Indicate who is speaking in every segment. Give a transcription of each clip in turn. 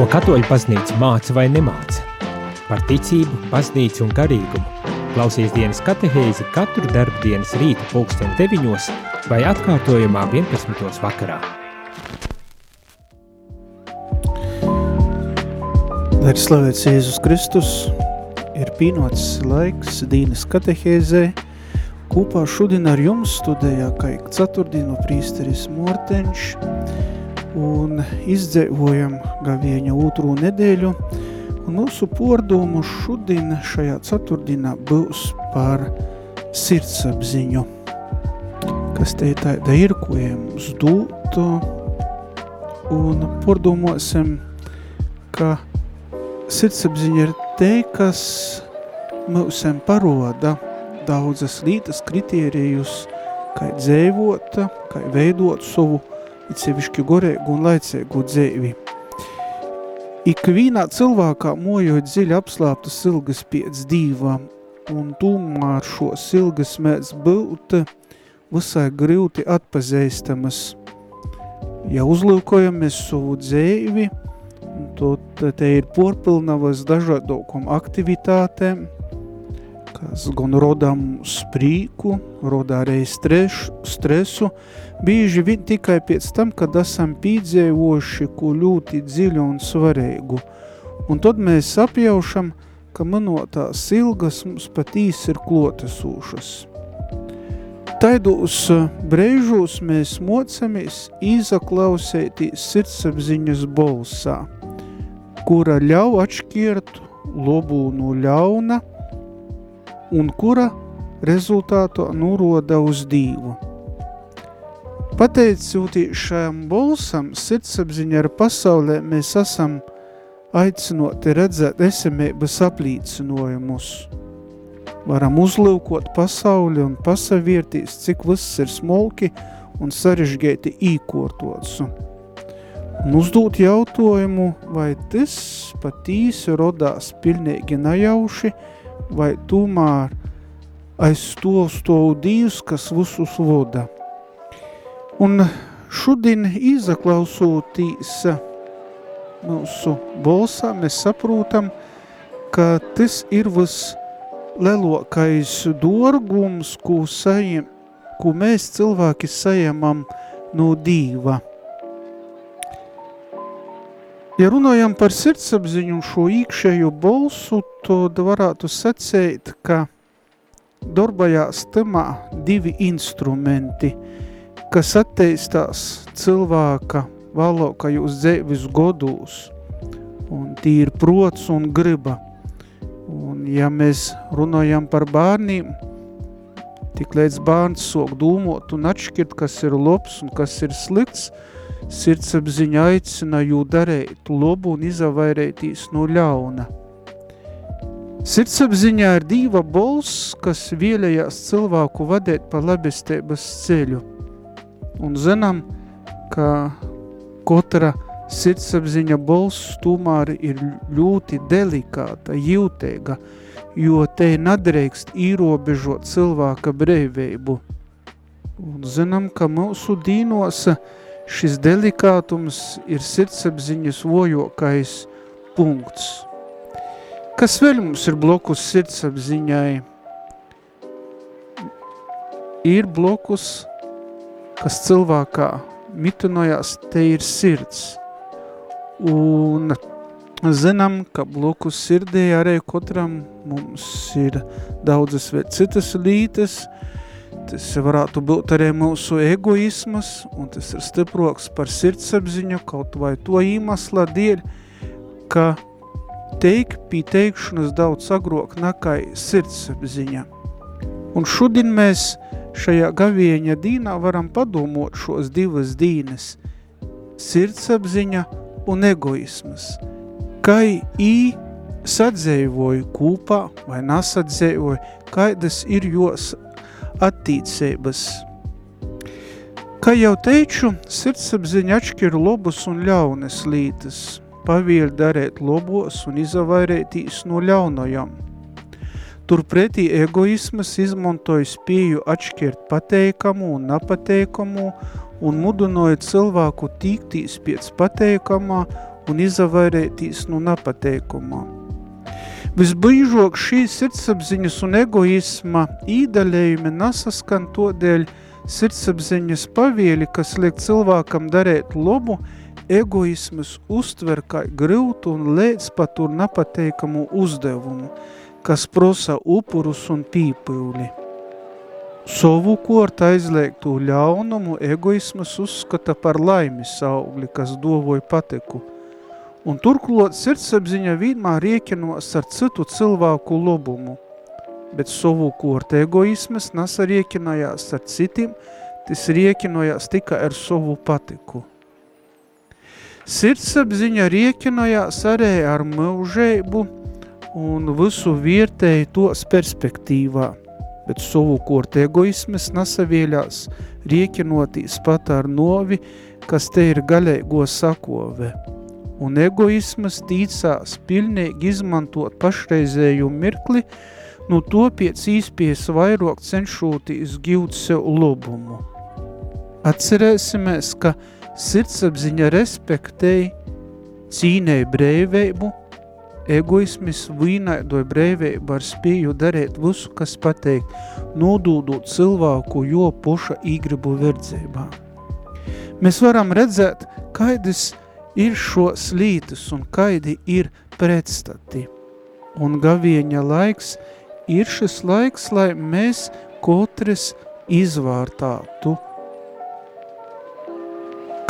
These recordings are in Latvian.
Speaker 1: Ko katoļu baznīca māca vai nemāca? Par ticību, baznīcu un garīgumu. Klausies dienas katehēzi katru darbu dienas rīta pulksteni deviņos vai atkārtojumā 11. vakarā.
Speaker 2: Lai ir slavēts Jēzus Kristus, ir pienots laiks dienas katehēzē. Kopā šodien ar jums studējā kaik ceturtdienu prīsteris Mortenš, un izdzēvojam gavieņa otro nedēļu, un mūsu pordomu šodien šajā ceturtdienā būs par sirdsapziņu, kas te tāda ir, ko jums dūt, un pordomosim, ka sirdsapziņa ir te, kas mūsiem paroda daudzas lītas kritērijus, kā dzēvota, kā veidot savu it sevišķi gorēgu un laicēgu dzēvi. Ikvienā cilvēkā mojot dziļi apslāptas ilgas pēc dīvām, un tomēr šo ilgas mēs būt visai grūti atpazīstamas. Ja uzlūkojamies savu dzēvi, tad te ir porpilnavas dažādākam aktivitātēm, kas gan rodā mums prīku, rodā arī strešu, stresu, bieži vien tikai pēc tam, kad esam pīdzēvoši ko ļoti dziļu un svarīgu. Un tad mēs apjaušam, ka manotās ilgas mums patīs ir klotesūšas. Taidos brēžos mēs mocamies izaklausētīs sirdsapziņas bolsā, kura ļauj atšķirt lobu no ļauna – un kura rezultātu nuroda uz Dīvu. Pateicoties šajam bolsam, sirdsapziņa ar pasaulē mēs esam aicinoti redzēt esamības aplīcinojumus. Varam uzlūkot pasauli un pasaviertīs, cik viss ir smolki un sarežģēti īkortots. Un uzdot jautājumu, vai tas patīsi rodās pilnīgi najauši, vai tomēr aiz to stāv Dievs, kas visus voda. Un šodien izaklausotīs mūsu balsā, mēs saprotam, ka tas ir vislielākais dorgums, ko, sajam, ko mēs cilvēki sajamam no Dieva. Ja runājam par sirdsapziņu un šo īkšējo balsu, tad varētu sacēt, ka darbajās tamā divi instrumenti, kas atteistās cilvēka valokajos dzēvis godūs, un tī ir prots un griba. Un ja mēs runājam par bērniem, tik līdz bērns sok dūmot un atšķirt, kas ir labs un kas ir slikts, Sirdsapziņa aicina jū darēt lobu un izavairētīs no ļauna. Sirdsapziņā ir dīva bols, kas vielējās cilvēku vadēt pa labestības ceļu. Un zinām, ka katra sirdsapziņa bols tomēr ir ļoti delikāta, jūtēga, jo te nedrīkst īrobežot cilvēka brīvību. Un zinām, ka mūsu dīnos – šis delikātums ir sirdsapziņas vojokais punkts. Kas vēl mums ir blokus sirdsapziņai? Ir blokus, kas cilvēkā mitunojās, te ir sirds. Un zinām, ka blokus sirdī arī katram mums ir daudzas citas lītes, Tas varētu būt arī mūsu egoismas, un tas ir stiproks par sirdsapziņu kaut vai to īmasla dēļ, ka teik pie teikšanas daudz agrok nakai sirdsapziņa. Un šodien mēs šajā gavieņa dīnā varam padomot šos divas dīnes – sirdsapziņa un egoismas. Kai ī sadzēvoju kūpā vai nasadzēvoju, kaidas ir jos attīcības. Kā jau teicu, sirdsapziņa atšķir lobus un ļaunas lītas, paviļ darēt lobos un izavairētīs no ļaunojam. Turpretī egoismas izmantoja spēju atšķirt pateikamu un nepateikamu un mudinoja cilvēku tīktīs pēc pateikamā un izavairētīs no napateikumā. Visbīžok šīs sirdsapziņas un egoisma īdaļējumi nasaskan to dēļ sirdsapziņas pavieļi, kas liek cilvēkam darēt lobu, egoismas uztver kā grūtu un lēc patur napateikamu uzdevumu, kas prosa upurus un pīpūli. Savu kort aizliegtu ļaunumu egoismas uzskata par laimis augli, kas dovoja pateku, un turklot sirdsapziņa vienmēr riekinos ar citu cilvēku lobumu, bet savu kort egoismas nasa riekinojās ar citiem, tas riekinojās tikai ar savu patiku. Sirdsapziņa riekinojās arī ar mūžēbu un visu vietēju tos perspektīvā – bet savukārt egoismas nasavieļās, riekinotīs pat ar novi, kas te ir gaļēgo sakove. Un egoismas tīcās pilnīgi izmantot pašreizēju mirkli, nu to pēc īspies vairāk cenšoties giūt sev lobumu. Atcerēsimies, ka sirdsapziņa respektēja, cīnēja brēveibu, Egoismis vīnaidoja brēvību ar spēju darēt visu, kas pateikt, nodūdot cilvēku jo poša īgribu verdzībā. Mēs varam redzēt, kaidas ir šos lītas un kaidi ir pretstati. Un gavieņa laiks ir šis laiks, lai mēs kotris izvārtātu.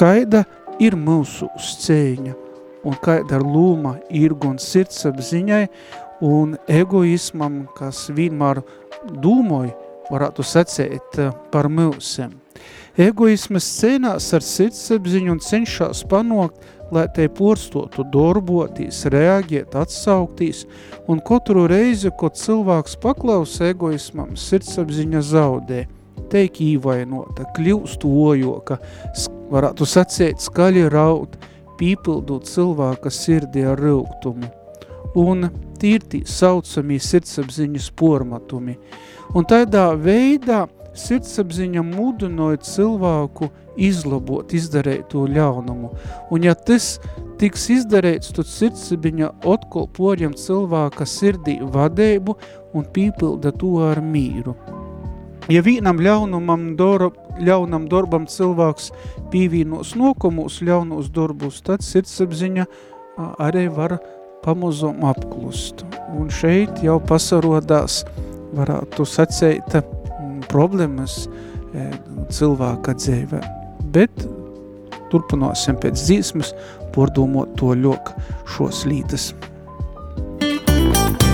Speaker 2: Kaida ir mūsu uzcēņa – un kāda ir lūma irgu un sirdsapziņai un egoismam, kas vienmēr dūmoja, varētu sacēt par mūsiem. Egoismas cēnās ar sirdsapziņu un cenšas panākt, lai te porstotu darboties, reagiet, atsauktīs, un katru reizi, kad cilvēks paklaus egoismam, sirdsapziņa zaudē, teik īvainota, kļūst ojoka, varētu sacēt skaļi raud, pīpildot cilvēka sirdi ar rūgtumu. Un tīrtī saucamī sirdsapziņas pormatumi. Un tādā veidā sirdsapziņa mudinoja cilvēku izlabot, izdarēt to ļaunumu. Un ja tas tiks izdarīts, tad sirdsapziņa atkal poļam cilvēka sirdī vadēbu un pīpilda to ar mīru. Ja vienam ļaunumam, dora, ļaunam darbam cilvēks pīvīnos nokumus ļaunos darbus, tad sirdsapziņa arī var pamazom apklust. Un šeit jau pasarodās, varētu sacēt, problēmas cilvēka dzīvē. Bet turpināsim pēc dzīsmes pordomot to ļok šos lītas.
Speaker 3: Kopā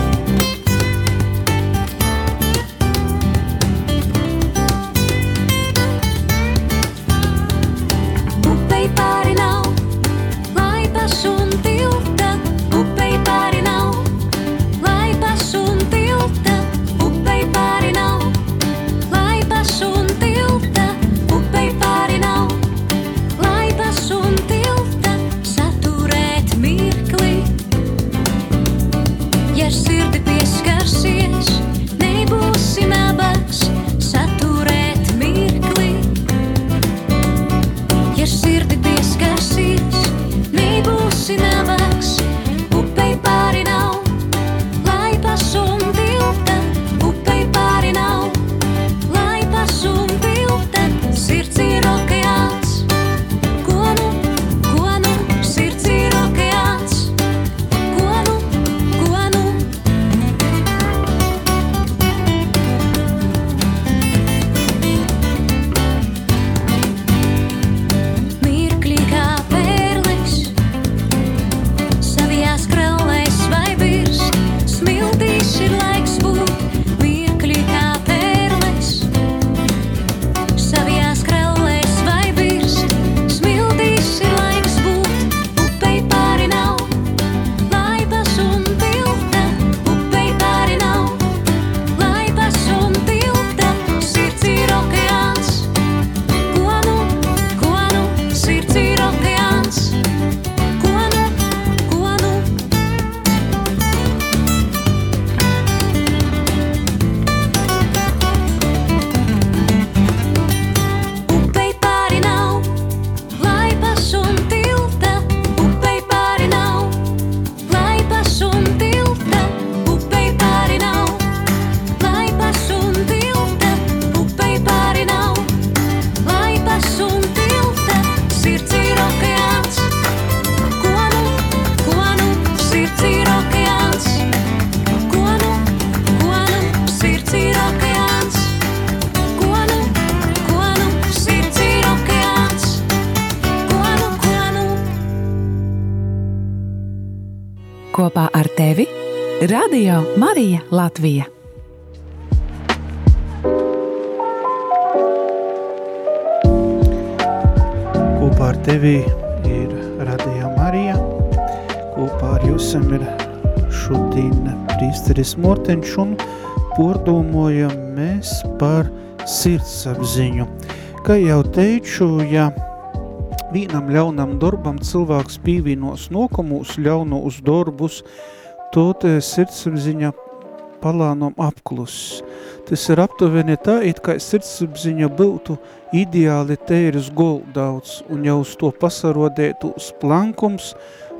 Speaker 3: Radio Marija Latvija.
Speaker 2: Kopā ar tevi ir Radio Marija. Kopā ar jums ir šodien prīsteris Mortenš un pordomojam mēs par sirdsapziņu. Kā jau teicu, ja vienam ļaunam darbam cilvēks pīvīnos nokomūs ļaunos darbus, tot sirdsapziņa palānom apklus. Tas ir aptuveni tā, it kā sirdsapziņa būtu ideāli teiris goldauts un jau uz to pasarodētus plankums,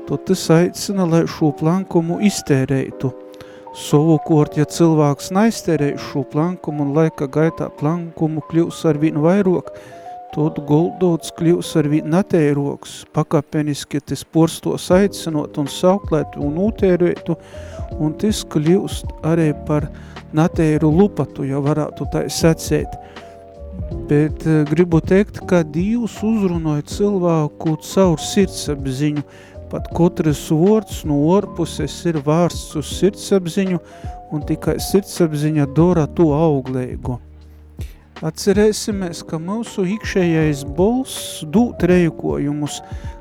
Speaker 2: tad tas aicina, lai šo plankumu iztērētu – Savukārt, ja cilvēks neizterē šo plankumu un laika gaitā plankumu kļūs ar vien vairāk, tad guldots kļūs ar vien nateiroks, pakāpeniski tas porstos aicinot un sauklēt un utērētu, un tas kļūst arī par nateiru lupatu, ja varētu tā sacēt. Bet uh, gribu teikt, ka Dievs uzrunoja cilvēku caur sirdsapziņu, Pat katrs vārds no orpuses ir vārsts uz sirdsapziņu, un tikai sirdsapziņa dora to auglīgu. Atcerēsimies, ka mūsu ikšējais bols dūt rejukojumus,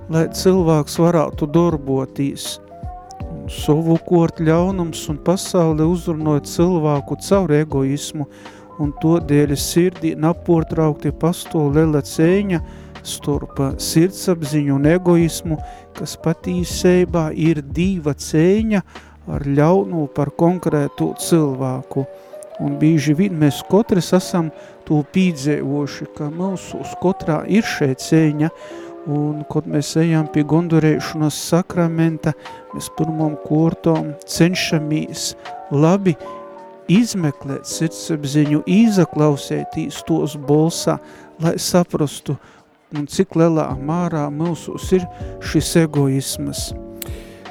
Speaker 2: lai cilvēks varētu darboties. Savu kort ļaunums un pasauli uzrunot cilvēku caur egoismu, un to dēļ sirdī naportraukti pasto lela cēņa, starp sirdsapziņu un egoismu, kas patīsībā ir diva cēņa ar ļaunu par konkrētu cilvēku. Un bīži vien mēs katrs esam to pīdzēvoši, ka mūsu uz katrā ir šeit cēņa, un, kad mēs ejam pie gondurēšanas sakramenta, mēs pirmam kortom cenšamies labi izmeklēt sirdsapziņu, izaklausētīs tos bolsā, lai saprastu, un cik lielā mārā mūsos ir šis egoismas.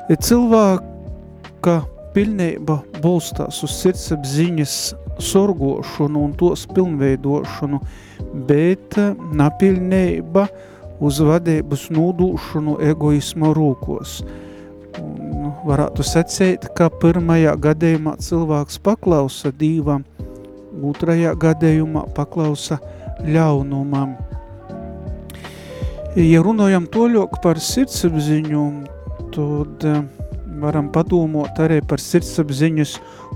Speaker 2: Cilvēka pilnība bolstās uz sirdsapziņas sorgošanu un tos pilnveidošanu, bet napilnība uz vadības nūdūšanu egoisma rūkos. Un varētu secēt, ka pirmajā gadījumā cilvēks paklausa dīvam, otrajā gadījumā paklausa ļaunumam. Ja runājam toļok par sirdsapziņu, tad eh, varam padomot arī par sirdsapziņas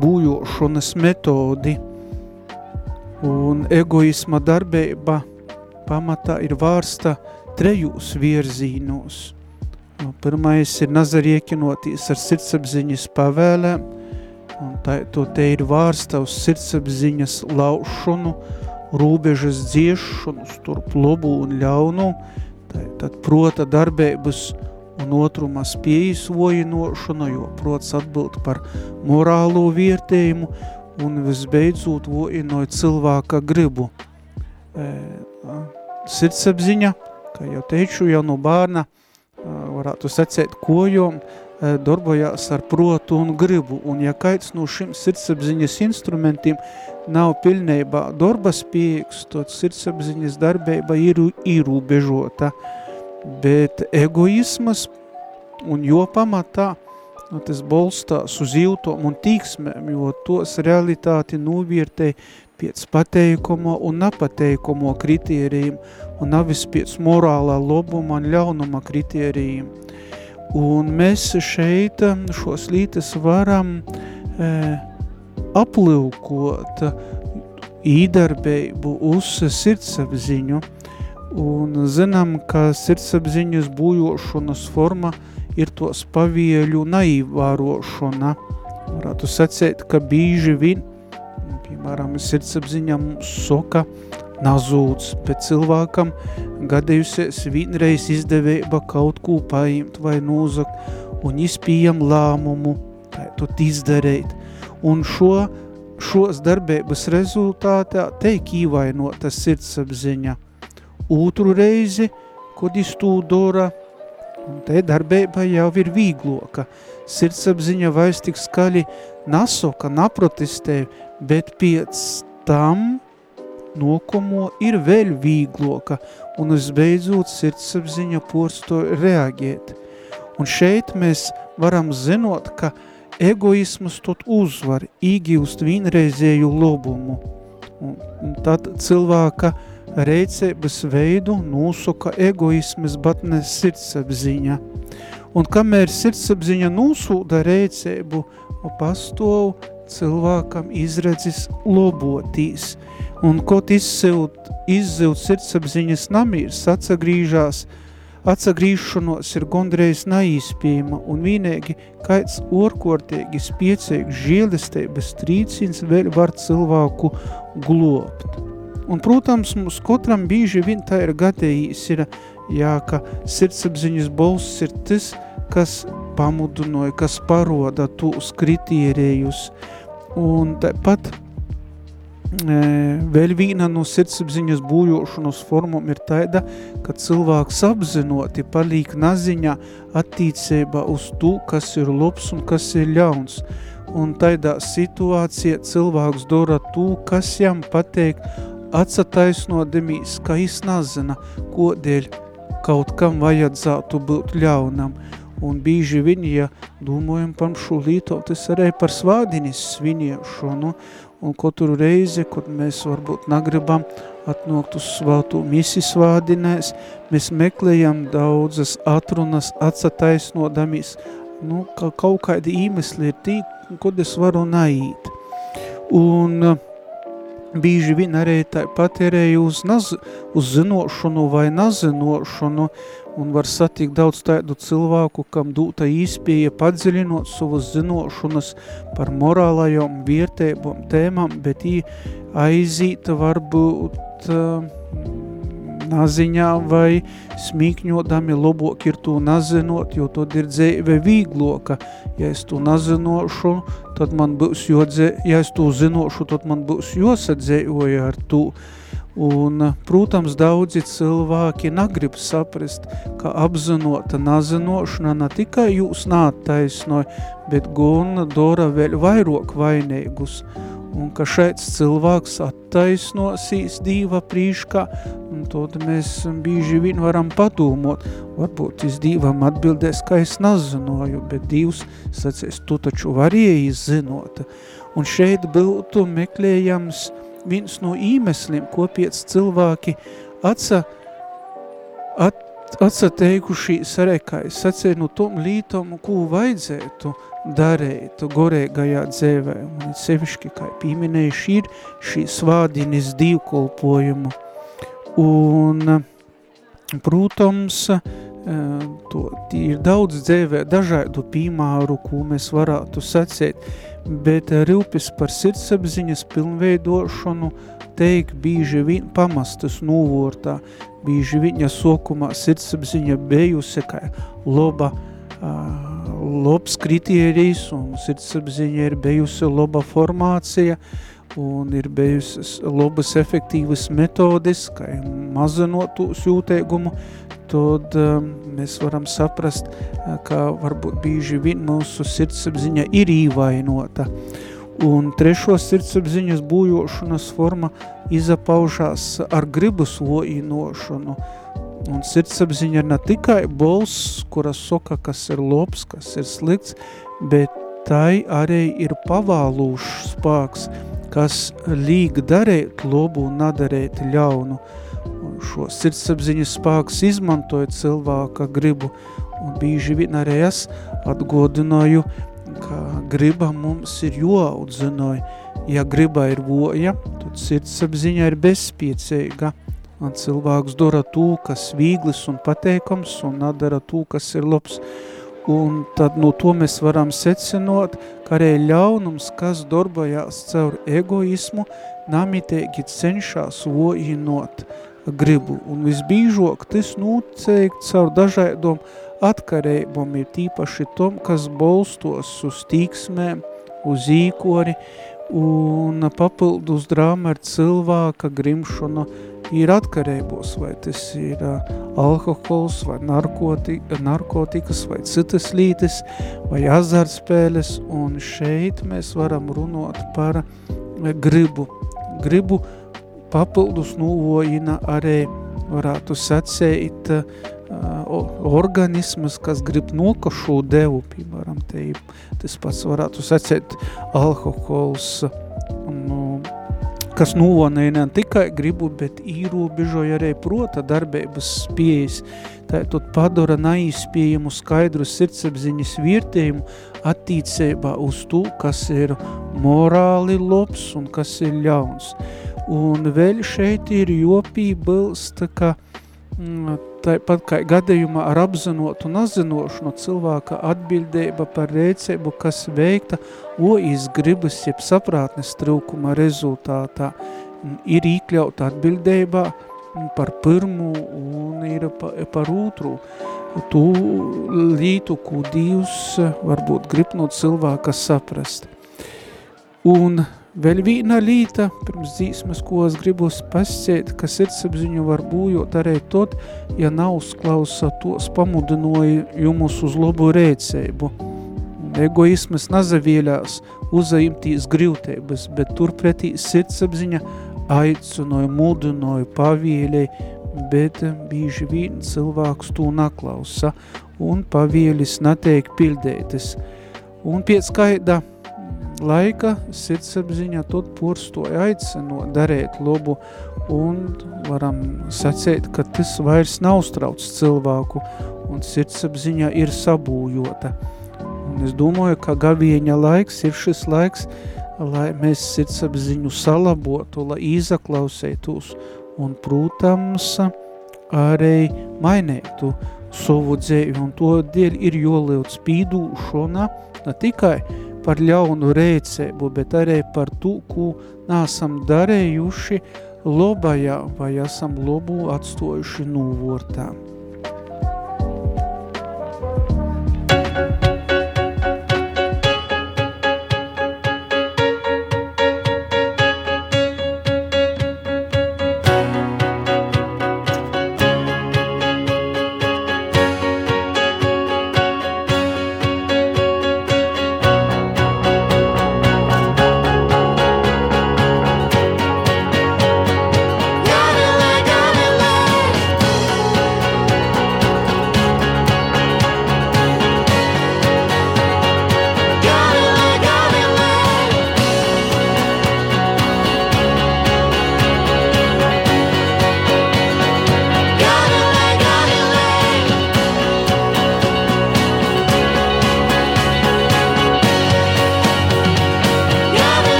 Speaker 2: būjošanas metodi. Un egoisma darbība pamatā ir vārsta trejūs virzīnos. Pirmais ir nazariekinoties ar sirdsapziņas pavēlēm, un tā, to te ir vārsta uz sirdsapziņas laušanu, rūbežas dziešanu starp lobu un ļaunu, tad prota darbības un otrumā spējas vojinošana, jo prots atbild par morālo vērtējumu un visbeidzot vojinoja cilvēka gribu. E, sirdsapziņa, kā jau teicu, jau no bērna varētu secēt kojom, e, darbojās ar protu un gribu, un ja kaits no šim sirdsapziņas instrumentiem nav pilnībā darba spējīgs, tad sirdsapziņas darbība ir ierobežota. Ir bet egoismas un jo pamatā nu, tas bolstās uz jūtom un tīksmēm, jo tos realitāti noviertē pēc pateikumu un nepateikumu kritērijiem un nevis pēc morālā lobuma un ļaunuma kritērijiem. Un mēs šeit šos lītas varam e, aplūkot īdarbību uz sirdsapziņu, un zinām, ka sirdsapziņas būjošanas forma ir tos pavieļu naīvārošana. Varētu sacēt, ka bīži vien, piemēram, sirdsapziņa mums soka nazūts, bet cilvēkam gadējusies vienreiz izdevība kaut ko paimt vai nozakt un izpījam lēmumu, tā tot izdarīt. Un šo, šos darbības rezultātā teik īvainota sirdsapziņa – otru reizi, kad iztūdora, un te darbība jau ir vīgloka. Sirdsapziņa vairs tik skaļi nasoka, naprotestē, bet pēc tam nokomo ir vēl vīgloka, un visbeidzot sirdsapziņa porsto reagiet. Un šeit mēs varam zinot, ka egoismas tot uzvar īgīvst vienreizēju lobumu. Un, un tad cilvēka reicības veidu nūsoka egoismas, bet ne sirdsapziņa. Un kamēr sirdsapziņa nūsūda reicību, pastāv cilvēkam izredzis lobotīs. Un kaut izsilt, izzilt sirdsapziņas namīrs atsagrīžās, atsagrīšanos ir gondreiz neīspējama un vienīgi kaits orkortīgi spiecīgs žēlistības trīcins vēl var cilvēku globt. Un, protams, mums katram bīži vien tā ir gadējīs, ir, jā, ka sirdsapziņas balss ir tas, kas pamudinoja, kas paroda tūs kritērijus. Un tāpat e, vēl viena no sirdsapziņas būjošanas formām ir taida, ka cilvēks apzinoti palīk naziņā attīcībā uz to, kas ir labs un kas ir ļauns. Un tādā situācijā cilvēks dara to, kas jam pateik atsataisnodamīs, ka es nezina, kodēļ kaut kam vajadzētu būt ļaunam. Un bīži viņi, ja domājam par šo līto, tas arī par svādinis sviniešanu, un katru reizi, kad mēs varbūt nagribam atnākt uz svātu misi svādinēs, mēs meklējam daudzas atrunas, atsataisnodamies, nu, ka kaut kādi īmesli ir tī, kad es varu naīt. Un uh, bīži vien arī ir uz, naz, uz zinošanu vai nazinošanu, un var satikt daudz tādu cilvēku, kam dūta īspēja padziļinot savas zinošanas par morālajām vietēbām tēmām, bet ī aizīta varbūt uh, naziņā vai smīkņodami lobok ir to nazinot, jo to ir dzēve vīgloka. Ja es to nazinošu, tad man būs jodzē, ja es to zinošu, tad man būs josadzējoja ar to. Un, protams, daudzi cilvēki negrib saprast, ka apzinota nazinošana ne tikai jūs nātaisnoja, bet gan dora vēl vairāk vainīgus. Un ka šeit cilvēks attaisnosīs dīva prīškā, un tad mēs bīži vien varam padomot. Varbūt es dīvam atbildēs, ka es nazinoju, bet Dievs sacīs, tu taču varēji zinot. Un šeit būtu meklējams viens no īmesliem, ko piec cilvēki atsa, at, atsateikuši sarekai, sacēja no tom lītom, ko vajadzētu darēt gorēgajā dzēvē. Un sevišķi, kā pieminējuši, ir šī svādinis divkolpojumu. Un, protams, to ir daudz dzēvē dažādu pīmāru, ko mēs varētu sacēt, bet rūpes par sirdsapziņas pilnveidošanu teik bīži vien pamastas nūvortā, bīži viņa sokumā sirdsapziņa bejusi kā loba, uh, lobs kritierijs un sirdsapziņa ir bejusi loba formācija un ir bijusi lobas efektīvas metodes, kā mazinot tūs jūteigumu, tad um, mēs varam saprast, uh, ka varbūt bīži vien mūsu sirdsapziņa ir īvainota. Un trešo sirdsapziņas būjošanas forma izapaužās ar gribus loīnošanu. Un sirdsapziņa ir ne tikai bols, kura soka, kas ir lobs, kas ir slikts, bet tai arī ir pavālūšs spāks, kas līg darēt lobu un nadarēt ļaunu. Šo sirdsapziņas spēks izmantoja cilvēka gribu, un bīži vien arī es atgodināju, ka griba mums ir joaudzināja. Ja griba ir voja, tad sirdsapziņa ir bezspiecīga, un cilvēks dara to, kas vīglis un pateikams, un nadara to, kas ir labs. Un tad no to mēs varam secinot, ka arī ļaunums, kas darbojās caur egoismu, namitēgi cenšas vojinot gribu. Un visbīžok tas nūceikt caur dažādom atkarībom ir tīpaši tom, kas bolstos uz tīksmēm, uz īkori un papildus drāma ar cilvēka grimšanu ir atkarībos, vai tas ir alkohols, vai narkotika, narkotikas, vai citas lītes, vai azartspēles, un šeit mēs varam runāt par gribu. Gribu papildus nūvojina arī varētu sacēt uh, organismas, kas grib nokašu devu, piemēram, te tas pats varētu sacēt alkohols, nu, kas novonēja ne tikai gribu, bet īrobežoja arī prota darbības pieejas, tātad padara neizspējumu skaidru sirdsapziņas vērtējumu attīcībā uz to, kas ir morāli labs un kas ir ļauns. Un vēl šeit ir jopībilst, ka mm, tāpat kā gadījumā ar apzinotu un atzinošanu cilvēka atbildība par rēcību, kas veikta oīs gribas jeb saprātnes trūkuma rezultātā, ir iekļauta atbildībā par pirmu un ir pa, par otru. Tu lītu, ko Dievs varbūt grib no cilvēka saprast. Un vēl viena līta, pirms dzīsmas, ko es gribu pasciet, ka sirdsapziņu var būjot arī tot, ja nav uzklausa tos pamudinojumus uz labu rēcēbu. Egoismas nazavieļās uzajumtīs grīvteibas, bet turpretī sirdsapziņa aicinoja, mudinoja, pavieļēja, bet bīži vien cilvēks to naklausa un pavielis netiek pildētas. Un pēc kaida laika sirdsapziņa tot porstoja aicino darēt labu un varam sacēt, ka tas vairs nav strauc cilvēku un sirdsapziņa ir sabūjota. Un es domāju, ka gavieņa laiks ir šis laiks, lai mēs sirdsapziņu salabotu, lai izaklausētos un, protams, arī mainētu savu dzēvi. Un to dēļ ir joliet spīdūšana ne tikai par ļaunu rēcēbu, bet arī par to, ko nāsam darējuši lobajā vai esam lobu atstojuši nūvortām.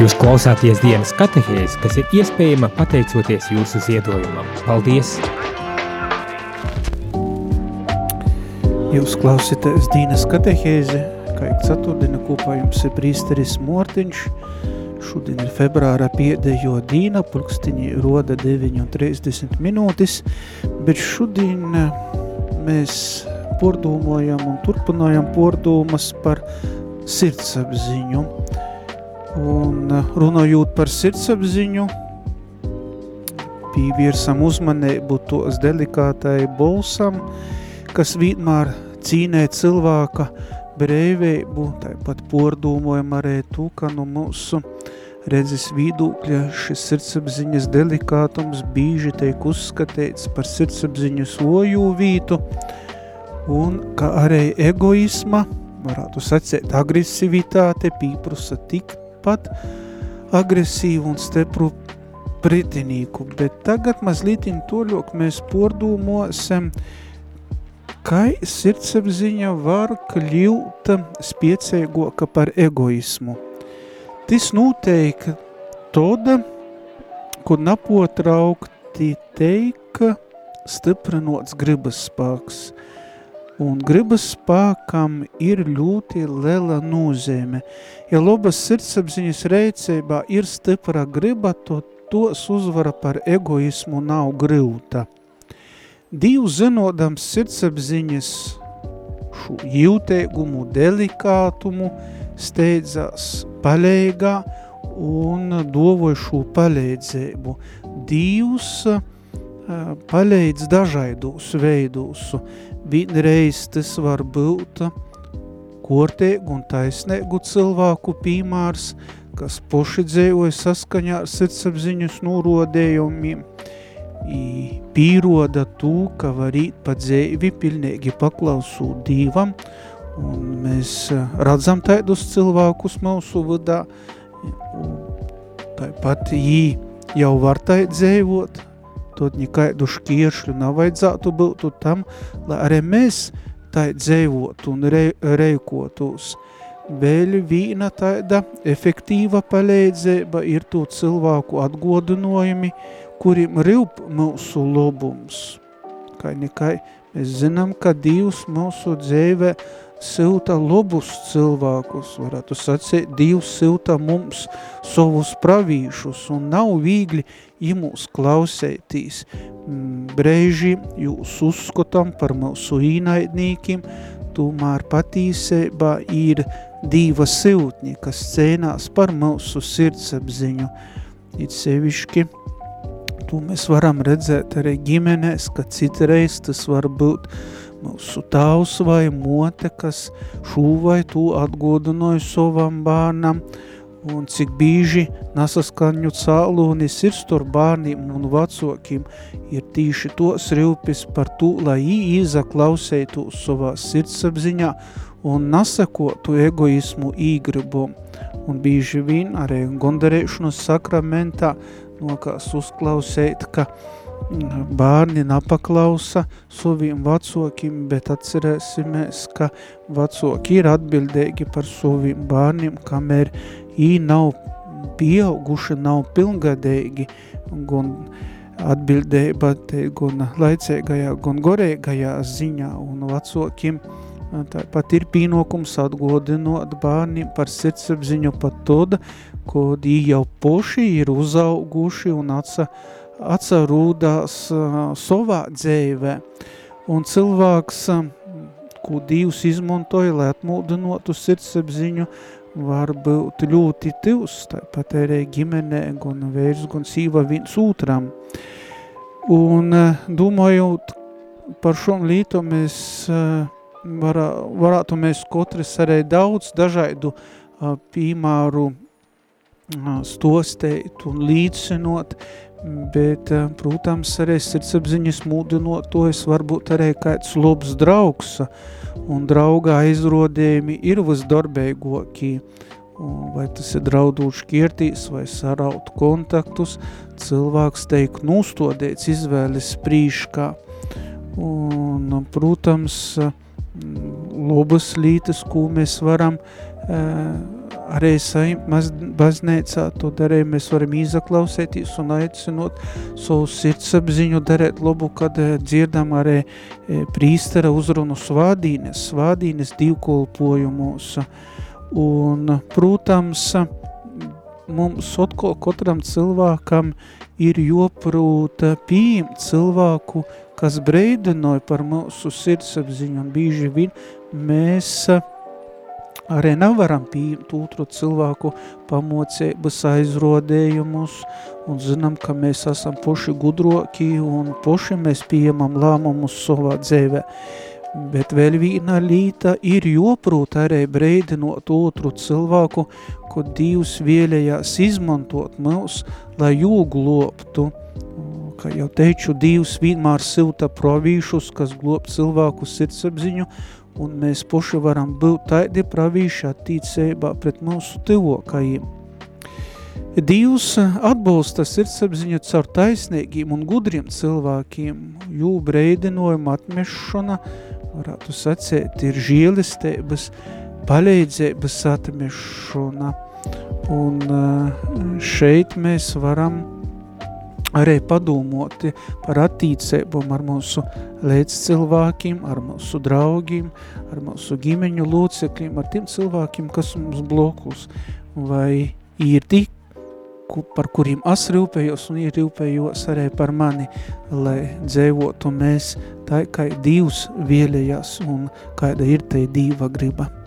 Speaker 1: Jūs klausāties dienas katehēzi, kas ir iespējama pateicoties jūsu ziedojumam. Paldies!
Speaker 2: Jūs klausītājs dienas katehēzi, kā ik ceturtdiena kopā jums ir prīsteris Mortiņš. Šodien ir februāra pēdējo dīna, pulkstiņi roda 9.30 minūtes, bet šodien mēs pordūmojam un turpinājam pordūmas par sirdsapziņu. Un eh, runājot par sirdsapziņu, pīvirsam uzmanību tos delikātai bolsam, kas vienmēr cīnē cilvēka brēvību, tāpat pordūmojam arī to, ka no mūsu redzes vidūkļa šis sirdsapziņas delikātums bīži teik uzskatīts par sirdsapziņu sloju vītu, un ka arī egoisma, varētu sacēt, agresivitāte pīprusa tik pat agresīvu un stipru pretinīku, bet tagad mazliet toļok mēs pordūmosim, kai sirdsapziņa var kļūt spiecēgoka par egoismu. Tas noteikti toda, kur napotraukti teika stiprinots gribas spāks – un gribas spēkam ir ļoti liela nozīme. Ja labas sirdsapziņas reicībā ir stipra griba, to tos uzvara par egoismu nav grūta. Dievs zinodams sirdsapziņas šo jūtēgumu, delikātumu, steidzās paļēgā un dovoja šo paļēdzību. Dievs uh, paļēdz dažaidos veidos, vienreiz tas var būt kortēgu un taisnēgu cilvēku pīmārs, kas poši dzēvoja saskaņā ar sirdsapziņas norodējumiem, pīroda tū, ka var īt pa dzēvi pilnīgi paklausu dīvam, un mēs redzam taidus cilvēkus mūsu vadā, tāpat jī jau var taid dzēvot, tad nekaidu šķiršļu nav vajadzētu būt tam, lai arī mēs tai dzēvotu un re, reikotos. Vēl vīna taida efektīva palīdzība ir to cilvēku atgodinojumi, kuriem rīp mūsu lobums. Kā nekai mēs zinām, ka Dievs mūsu dzīvē silta lobus cilvēkus, varētu sacīt, Dievs silta mums savus pravīšus, un nav vīgli imūs klausētīs. Breiži jūs uzskotam par mūsu īnaidnīkim, tomēr patīsībā ir diva siltņi, kas cēnās par mūsu sirdsapziņu. It sevišķi, to mēs varam redzēt arī ģimenēs, ka citreiz tas var būt mūsu tāvs vai mote, kas šū vai tu atgodinoja savam bērnam, un cik bīži nasaskaņu cālūnis ir stur bērniem un vacokiem, ir tīši tos rīpis par to, lai izaklausētu savā sirdsapziņā un nasakotu egoismu īgribom. Un bīži vien arī gondarēšanas sakramentā nokās uzklausēt, ka bērni napaklausa saviem vacokiem, bet atcerēsimies, ka vacoki ir atbildīgi par saviem bērniem, kamēr ī nav pieauguši, nav pilngadīgi, gan atbildība te gan laicīgajā, gan gorīgajā ziņā, un vacokiem tāpat ir pīnokums atgodinot bērniem par sirdsapziņu pat toda, kod ī jau poši ir uzauguši un atsa, atsarūdās uh, savā dzēvē. Un cilvēks, ko Dievs izmantoja, lai atmūdinotu sirdsapziņu, var būt ļoti tivs, tāpat arī ģimenē, gan vērš, gan sīva viens otram. Un domājot par šom lītu, mēs varā, varētu mēs katrs arī daudz dažaidu piemēru stostēt un līdzsinot, bet, protams, arī sirdsapziņas mūdinot to es varbūt arī kāds labs draugs, un drauga aizrodējumi ir visdarbīgākie. Vai tas ir draudūši ķirtīs vai saraut kontaktus, cilvēks teik nūstodēts izvēles prīškā. Un, protams, labas lītas, ko mēs varam arī saim baznīcā to darēja, mēs varam izaklausēties un aicinot savu sirdsapziņu darēt labu, kad dzirdam arī prīstara uzrunu svādīnes, svādīnes divkolpojumus. Un, protams, mums atkal katram cilvēkam ir joprūt pieņemt cilvēku, kas breidinoja par mūsu sirdsapziņu, un bīži vien mēs arī nevaram otru cilvēku pamocības aizrodējumus, un zinām, ka mēs esam poši gudroki, un poši mēs pieņemam lēmumus savā dzīvē. Bet vēl viena līta ir joprūt arī breidinot otru cilvēku, ko Dievs vēlējās izmantot mūs, lai jū globtu. Kā jau teicu, Dievs vienmēr silta provīšus, kas glob cilvēku sirdsapziņu, un mēs poši varam būt taidi pravīši attīcībā pret mūsu tivokajiem. Dievs atbalsta sirdsapziņu caur taisnīgiem un gudriem cilvēkiem, jū breidinojumu atmešana, varētu sacēt, ir žīlistēbas, palīdzības atmešana. Un eh, šeit mēs varam arī padomot par attīcībām ar mūsu līdzcilvēkiem, ar mūsu draugiem, ar mūsu ģimeņu locekļiem, ar tiem cilvēkiem, kas mums blokus. Vai ir tik par kuriem es rūpējos un ir rūpējos arī par mani, lai dzīvotu mēs tā, kā Dievs vēlējās un kāda ir te Dieva griba.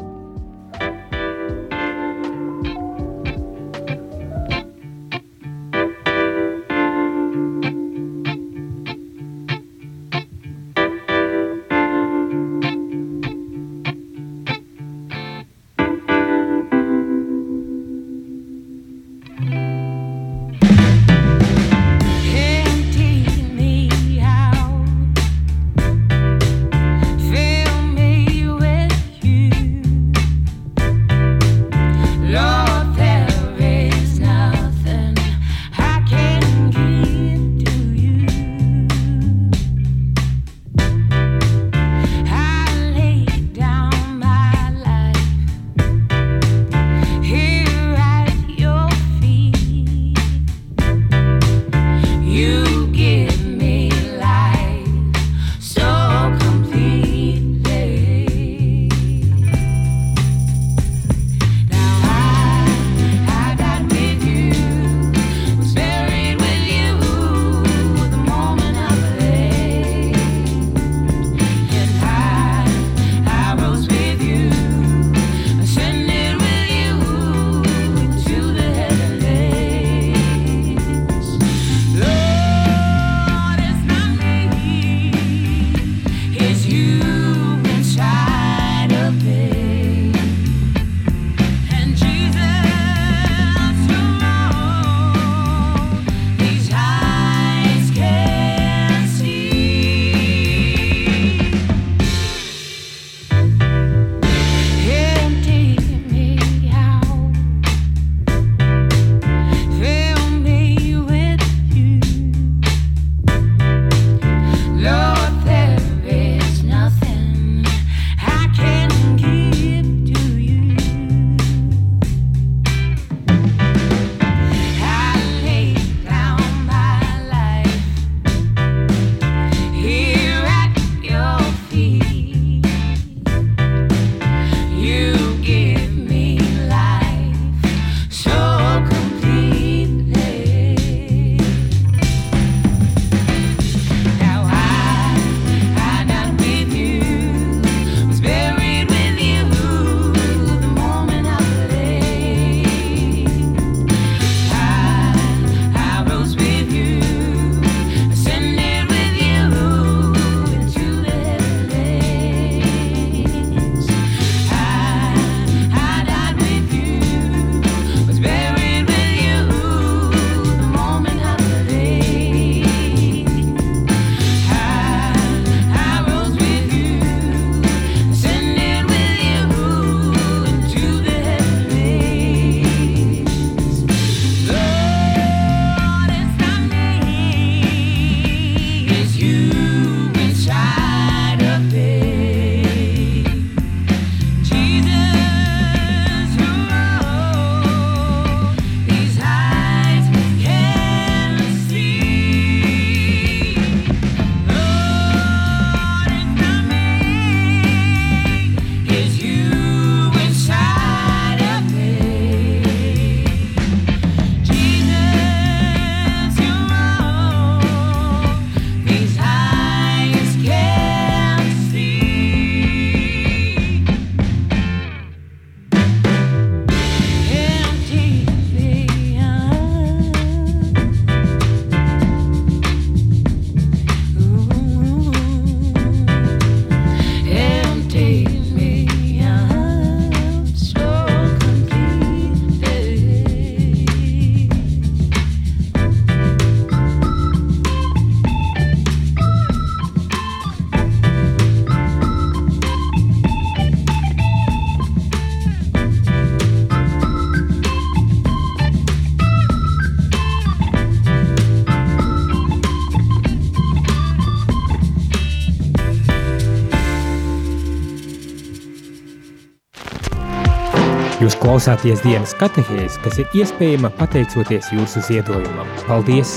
Speaker 1: Klausāties dienas katehēzi, kas ir iespējama pateicoties jūsu ziedojumam. Paldies!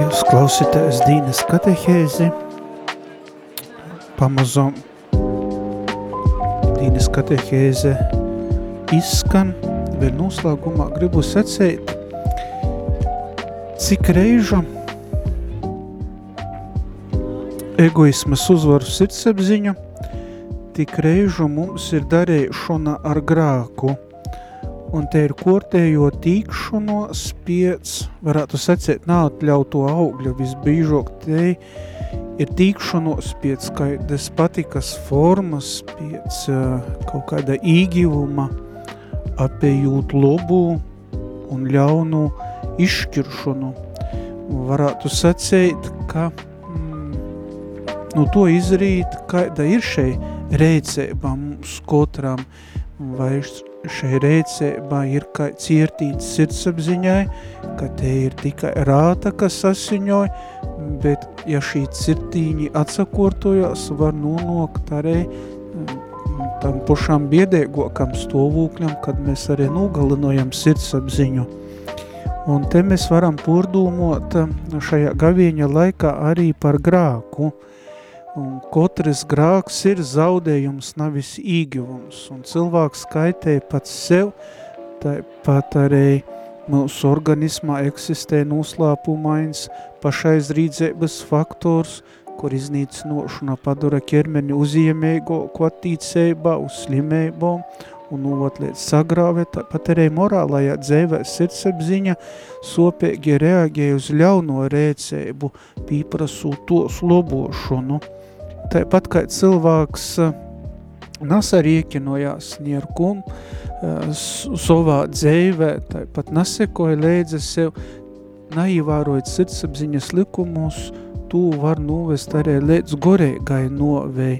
Speaker 2: Jūs klausītājs dienas katehēzi, pamazom dienas katehēze izskan, vēl noslēgumā gribu sacēt, cik reižu egoismas uzvaru sirdsapziņu, tik reižu mums ir darēšana ar grāku, un te ir kortējo tīkšanos piec, varētu sacēt, neatļauto augļu visbīžok, te ir tīkšanos piec kādas patikas formas, piec kaut kāda īgivuma, apējūt lobu un ļaunu izšķiršanu. Varētu sacēt, ka nu, to izrīt, kāda ir šai reicēba mums kotram, vai šai reicēba ir kā ciertīts sirdsapziņai, ka te ir tikai rāta, kas sasiņoj, bet ja šī cirtīņi atsakortojās, var nonokt arī mm, tam pašam biedēgokam stāvūkļam, kad mēs arī nogalinojam sirdsapziņu. Un te mēs varam pordūmot šajā gavieņa laikā arī par grāku, uh, Un katrs grāks ir zaudējums, nevis īgivums, un cilvēks skaitē pats sev, tāpat arī mūsu organismā eksistē noslēpumains pašaizrīdzības faktors, kur iznīcinošana padara ķermeni uziemēgoku attīcībā, uz slimībām un novotliet sagrāvē, tāpat arī morālajā dzēvē sirdsapziņa sopēgi reaģē uz ļauno rēcēbu, pīprasūt tos lobošanu. Tāpat kā cilvēks eh, nasariekinojās nierkum eh, savā dzēvē, tāpat nesekoja līdzi sev, neivārojot sirdsapziņas likumus, tu var novest arī līdz gorēgai novei.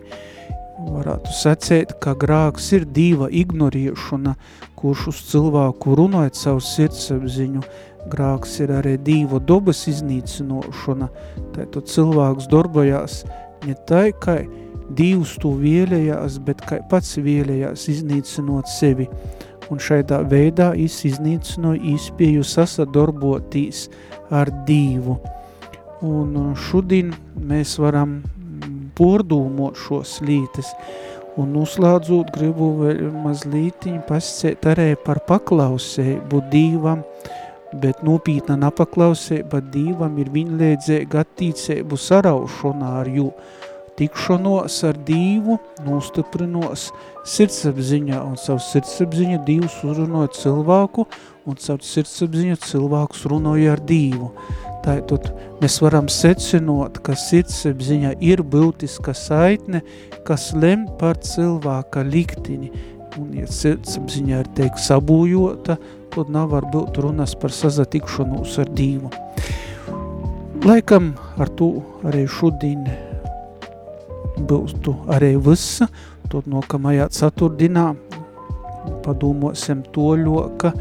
Speaker 2: Varētu sacēt, ka grāks ir dīva ignorēšana, kurš uz cilvēku runājot savu sirdsapziņu, grāks ir arī dīva dobas iznīcinošana, tātad cilvēks darbojās ne tikai divus tu vēlējās, bet kā pats vēlējās iznīcinot sevi. Un šaidā veidā es iznīcinoju izspēju sasadarbotīs ar Dīvu. Un uh, šodien mēs varam pordūmot šos lītes. Un uzslēdzot gribu vēl mazlītiņ pasciet arī par paklausēju Dīvam, bet nopietna napaklausība Dīvam ir viņlēdzēga attīcību saraušanā ar jū, tikšanos ar Dīvu, nostiprinos sirdsapziņā un savu sirdsapziņu Dīvs uzrunoja cilvēku un savu sirdsapziņu cilvēkus runoja ar Dīvu. Tātad mēs varam secinot, ka sirdsapziņa ir būtiska saitne, kas lem par cilvēka liktini. Un, ja sirdsapziņa ir teikt sabūjota, tad nav var būt runas par sazatikšanos ar Dīvu. Laikam ar to arī šodien būtu arī visa, tad nokamajā ceturtdienā padomāsim to ļoka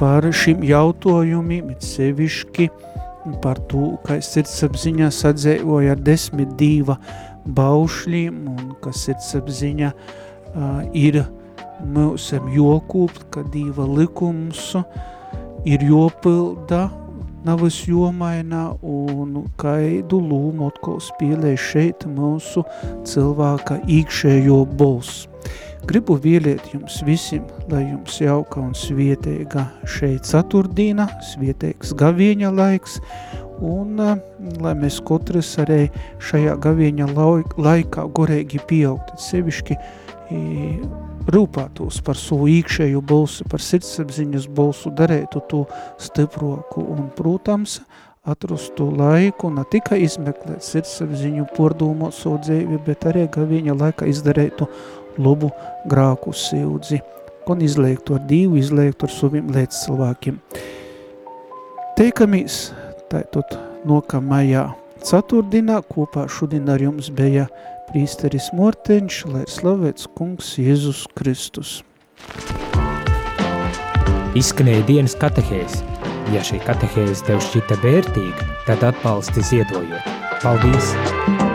Speaker 2: par šim jautājumiem, it sevišķi par to, ka sirdsapziņā sadzēvoja ar desmit dīva baušļiem un ka sirdsapziņa uh, ir mūsam jokūpt, ka dīva likums ir jopilda navas jomainā un kaidu lūmu atkal spēlē šeit mūsu cilvēka īkšējo bols. Gribu vēlēt jums visiem, lai jums jauka un svietēga šeit ceturtdīna, svietēgs gavieņa laiks, un lai mēs katrs arī šajā gavieņa laikā gorēgi pieaugt, sevišķi rūpētos par savu īkšēju balsu, par sirdsapziņas balsu, darētu to stiproku un, protams, atrastu laiku ne tikai izmeklēt sirdsapziņu, pordomot savu dzīvi, bet arī gaviņa laika izdarētu labu grāku sildzi, un izliektu ar divu, izliektu ar saviem līdz cilvēkiem. Teikamies, tātad nokamajā ceturtdienā kopā šodien ar jums bija prīsteris Morteņš, lai slavēts kungs Jēzus Kristus.
Speaker 1: Izskanēja dienas katehēs. Ja šī katehēze tev šķita vērtīga, tad atbalsti ziedojot. Paldies!